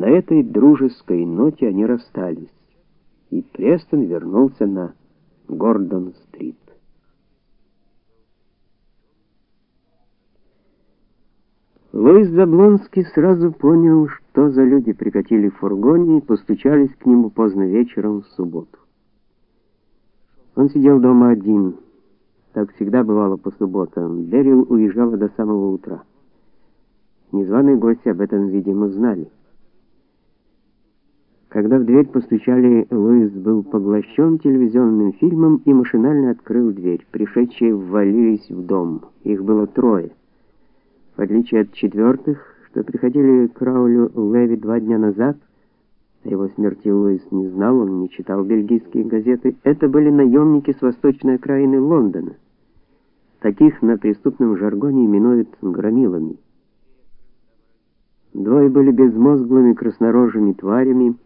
На этой дружеской ноте они расстались, и Престон вернулся на Гордон-стрит. Луис Заблонский сразу понял, что за люди прикатили в фургоне и постучались к нему поздно вечером в субботу. Он сидел дома один. Так всегда бывало по субботам. Дэрил уезжала до самого утра. Незваные гости об этом, видимо, знали. Когда в дверь постучали, Луис был поглощен телевизионным фильмом и машинально открыл дверь. Пришедшие ввалились в дом. Их было трое. В отличие от четвертых, что приходили к Раулю Леви два дня назад, о его смерти Луис не знал, он не читал бельгийские газеты, это были наемники с восточной окраины Лондона. Таких на преступном жаргоне именуют громилами. Двое были безмозглыми краснорожими тварями,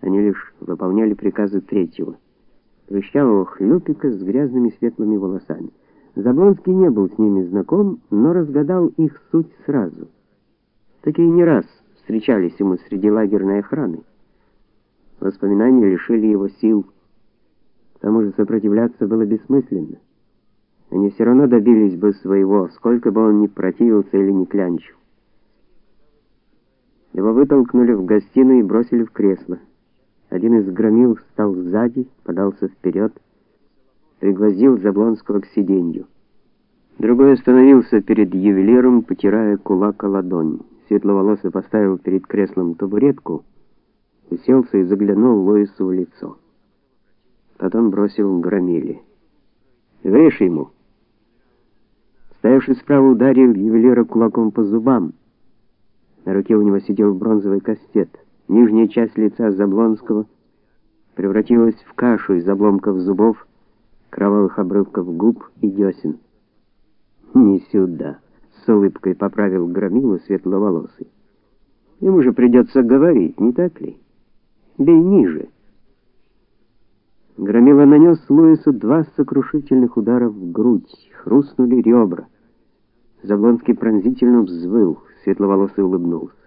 они лишь выполняли приказы третьего, прыщавого хлюпика с грязными светлыми волосами. Заблонский не был с ними знаком, но разгадал их суть сразу. Такие не раз встречались ему среди лагерной охраны. Воспоминания лишили его сил. К тому же сопротивляться было бессмысленно. Они все равно добились бы своего, сколько бы он ни противился или ни клянчил. Его вытолкнули в гостиную и бросили в кресло. Один из громил встал сзади, подался вперед пригвоздил Заблонского к сиденью. Другой остановился перед ювелиром, потирая кулак о ладонь. Светловолосый поставил перед креслом табуретку, уселся и заглянул Лоису в лицо. Потом бросил громиле. «Врежь ему!» Стоявший справа ударил ювелира кулаком по зубам. На руке у него сидел бронзовый кастет. Нижняя часть лица Заблонского превратилась в кашу из обломков зубов, кровавых обрывков губ и десен. «Не сюда», — с улыбкой поправил громилу светловолосый. «Ему же придется говорить, не так ли? Бей ниже». Громила нанес Луису два сокрушительных удара в грудь, хрустнули ребра. Заблонский пронзительно взвыл, светловолосый улыбнулся.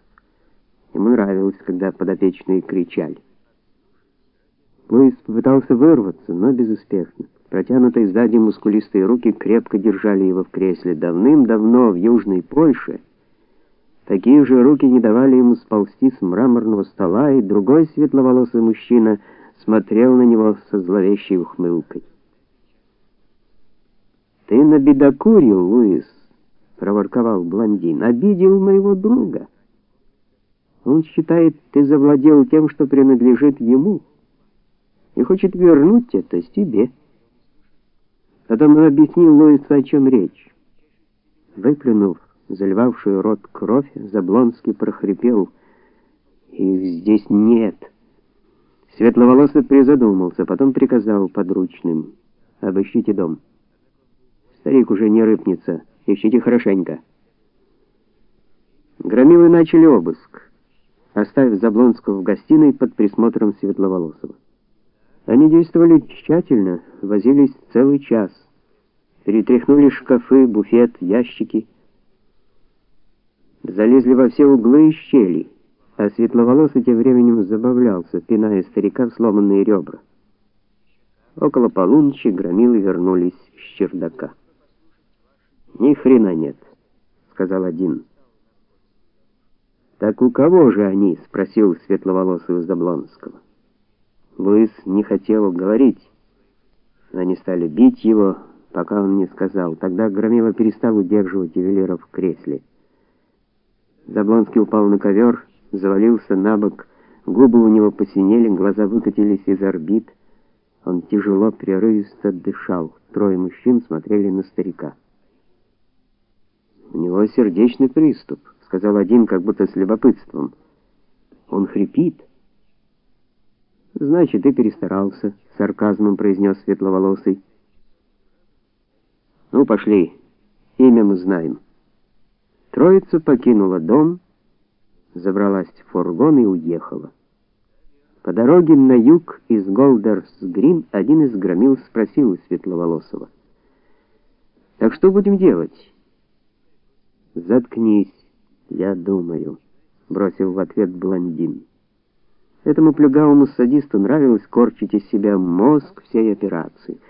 Ему нравилось, когда подопечные кричали. Луис попытался вырваться, но безуспешно. Протянутые сзади мускулистые руки крепко держали его в кресле. Давным-давно в Южной Польше такие же руки не давали ему сползти с мраморного стола, и другой светловолосый мужчина смотрел на него со зловещей ухмылкой. «Ты набедокурил, Луис!» — проворковал блондин. «Обидел моего друга. Он считает, ты завладел тем, что принадлежит ему, и хочет вернуть это себе». Потом он объяснил Луису, о чем речь. Выплюнув заливавшую рот кровь, Заблонский прохрипел: "Их здесь нет". Светловолосый призадумался, потом приказал подручным: "Обыщите дом". Старик уже не рыпнется, ищите хорошенько. Громилы начали обыск, оставив Заблонского в гостиной под присмотром Светловолосого. Они действовали тщательно, возились целый час. Перетряхнули шкафы, буфет, ящики. Залезли во все углы и щели, а светловолосый тем временем забавлялся, пиная старика в сломанные ребра. Около полуночи громилы вернулись с чердака. Ни хрена нет, сказал один. Так у кого же они? спросил светловолосый у Заблонского. Луис не хотел говорить. Они стали бить его, пока он не сказал. Тогда Громила перестал удерживать ювелира в кресле. Заблонский упал на ковер, завалился на бок, губы у него посинели, глаза выкатились из орбит. Он тяжело, прерывисто дышал. Трое мужчин смотрели на старика. «У него сердечный приступ», — сказал один, как будто с любопытством. «Он хрипит». Значит, ты перестарался, сарказмом произнес светловолосый. Ну, пошли. Имя мы знаем. Троица покинула дом, забралась в фургон и уехала. По дороге на юг из Голдерс-Грин один из громил спросил у Светловолосого: "Так что будем делать?" "Заткнись, я думаю", бросил в ответ блондин. Этому плюгавому садисту нравилось корчить из себя мозг всей операции.